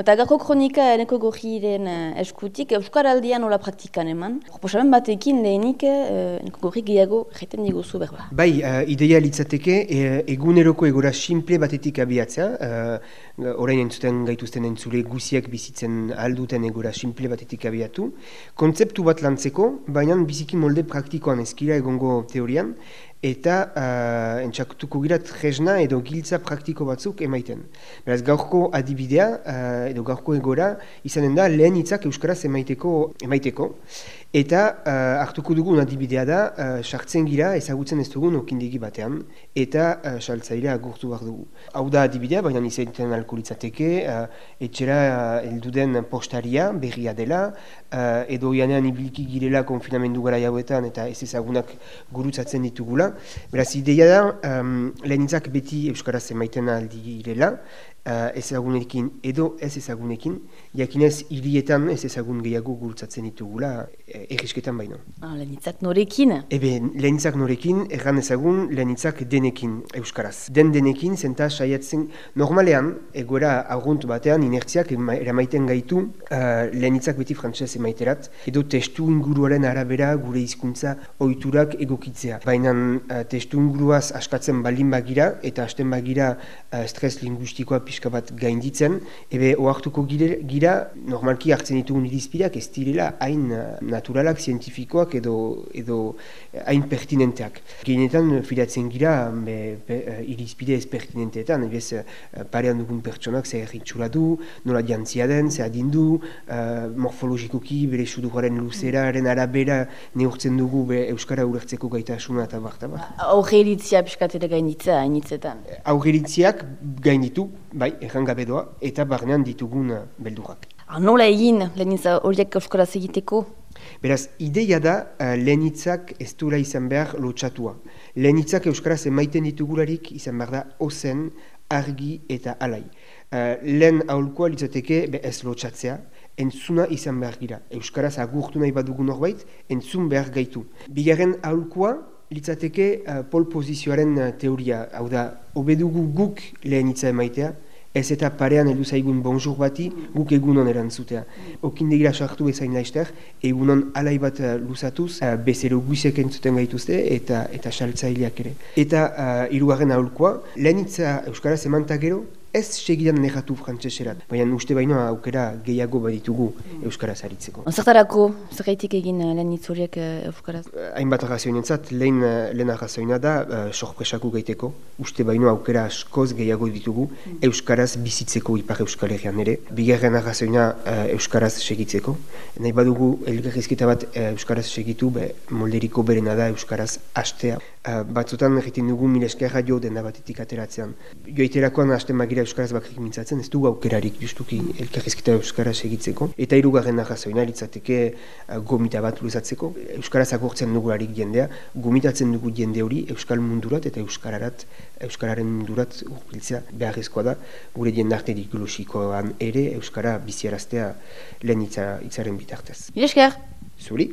Eta gako kronika eneko gorriren uh, eskutik, Euskaraldian nola praktikan eman. Proposamen batekin lehenik uh, eneko gorri gehiago jaiten diguzu berba. Bai, uh, ideia litzateke e, eguneroko egora simple batetik abiatzea. Uh, orain entzuten gaituzten entzule guziak bizitzen alduten egora simple batetik abiatu. Kontzeptu bat lantzeko, baina biziki molde praktikoan ezkira egongo teorian eta uh, entxakutuko gira tresna edo giltza praktiko batzuk emaiten. Beraz, gaurko adibidea uh, edo gaurko egora izanen da lehen hitzak euskaraz emaiteko, emaiteko. Eta uh, hartuko dugun adibidea da, uh, sartzen gira ezagutzen ez dugun okindegi batean, eta uh, saltzailea agurtu behar dugu. Hau da adibidea, baina izaiten alkoholitzateke, uh, etxera uh, elduden postaria, berria dela, uh, edo janean ibiliki girela konfinamendu gara jauetan eta ez ezagunak gurutzatzen ditugula. Beraz, ideia da, um, lehenitzak beti Euskaraz emaiten aldi girela, uh, ezagunekin edo ez ezagunekin, jakinez hirietan ez ezagun gehiago gurutzatzen ditugula e, errisketan baino. Ah, lehenitzak norekin? Ebe, lehenitzak norekin, erran ezagun lehenitzak denekin euskaraz. Den denekin, zenta saiatzen normalean, egoera argunt batean, inertziak eramaiten gaitu uh, lehenitzak beti frantzez emaiterat, edo testu inguruaren arabera gure hizkuntza ohiturak egokitzea. Baina uh, testu inguruaz askatzen balin bagira, eta hasten bagira uh, stres linguistikoa pixka bat gainditzen, ebe oartuko gira, normalki hartzen ditugun irizpideak ez direla hain uh, naturalak, zientifikoak edo, edo uh, hain pertinenteak. Gehienetan filatzen gira be, be, uh, irizpide ez pertinenteetan, ebez parean dugun pertsonak zer erritxura du, nola jantzia den, zer adindu, uh, morfologikoki bere suduraren luzeraren arabera neurtzen dugu be, Euskara ulertzeko gaitasuna eta bat. Aurreritzia pixkatere gainditza hainitzetan? Aurreritziak gainditu, bai, errangabe doa, eta barnean ditugun uh, beldurak. Ah, nola egin lehenitza horiek euskaraz egiteko? Beraz, ideia da lehenitzak ez duela izan behar lotxatua. Lehenitzak euskaraz emaiten ditugularik izan behar da ozen, argi eta alai. Uh, lehen aholkoa litzateke be ez lotxatzea, entzuna izan behar gira. Euskaraz agurtu nahi badugu norbait, entzun behar gaitu. Bigarren aholkoa, litzateke uh, pol pozizioaren uh, teoria, hau da, obedugu guk lehenitza emaitea, ez eta parean heldu zaigun bonjour bati, guk egunon erantzutea. Okindegira sartu ezain laizter, egunon alai bat uh, luzatuz, uh, bezero guizek entzuten gaituzte, eta eta saltzaileak ere. Eta uh, irugarren aholkoa, lehenitza Euskaraz emanta gero, ez segidan negatu frantzeserat, baina uste baino aukera gehiago baditugu Euskaraz aritzeko. Zertarako, zerraitik egin uh, lehen itzuriek uh, Euskaraz? Uh, hainbat arrazoinentzat, lehen, lehen arrazoina da, uh, sorpresako gaiteko, uste baino aukera askoz gehiago ditugu Euskaraz bizitzeko ipar Euskal Herrian ere. Bigarren arrazoina uh, Euskaraz segitzeko. Nahi badugu elgarrizketa bat uh, Euskaraz segitu, be, molderiko berena da Euskaraz hastea. Uh, batzutan egiten dugu mileskerra jo dena batetik ateratzean. Joiterakoan hasten magira Euskaraz bakrik mintzatzen, ez dugu aukerarik justuki elkarrizketa Euskaraz egitzeko. Eta irugarren arrazoina litzateke uh, gomita bat luzatzeko. Euskaraz agurtzen dugularik jendea, gomitatzen dugu jende hori Euskal mundurat eta Euskararat, Euskararen mundurat urbiltzea beharrezkoa da. Gure jendarte dikulosikoan ere Euskara biziaraztea lehen itzaren bitartez. Esker! Zuri?